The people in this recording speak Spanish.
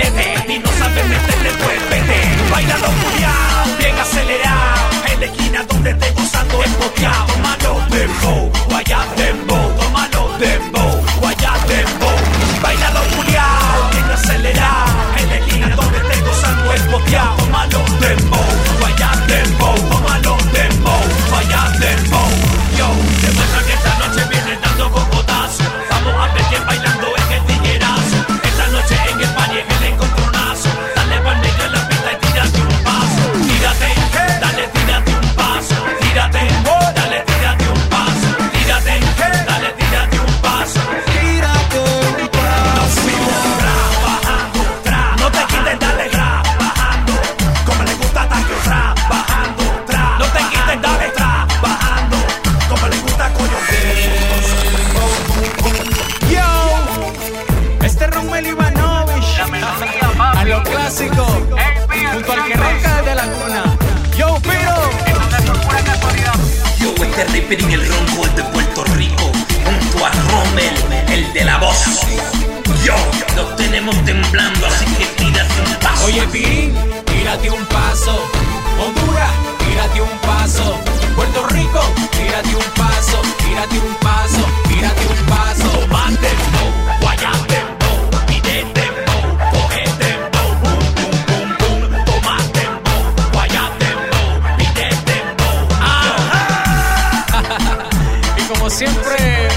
Y no sabes meterle, vuélvete. Bailando culiao, bien acelerado. En la esquina donde estés gozando es boteado. Tómalo dembow, guayá dembow. Tómalo dembow, guayá dembow. Bailando culiao, bien acelerado. En la esquina donde estés gozando es boteado. Tómalo dembow, guayá dembow. El ronco el de Puerto Rico, junto a Rommel, el de la voz. Yo, lo tenemos temblando, así que tírate un paso. Oye, Pirín, tírate un paso. Siempre,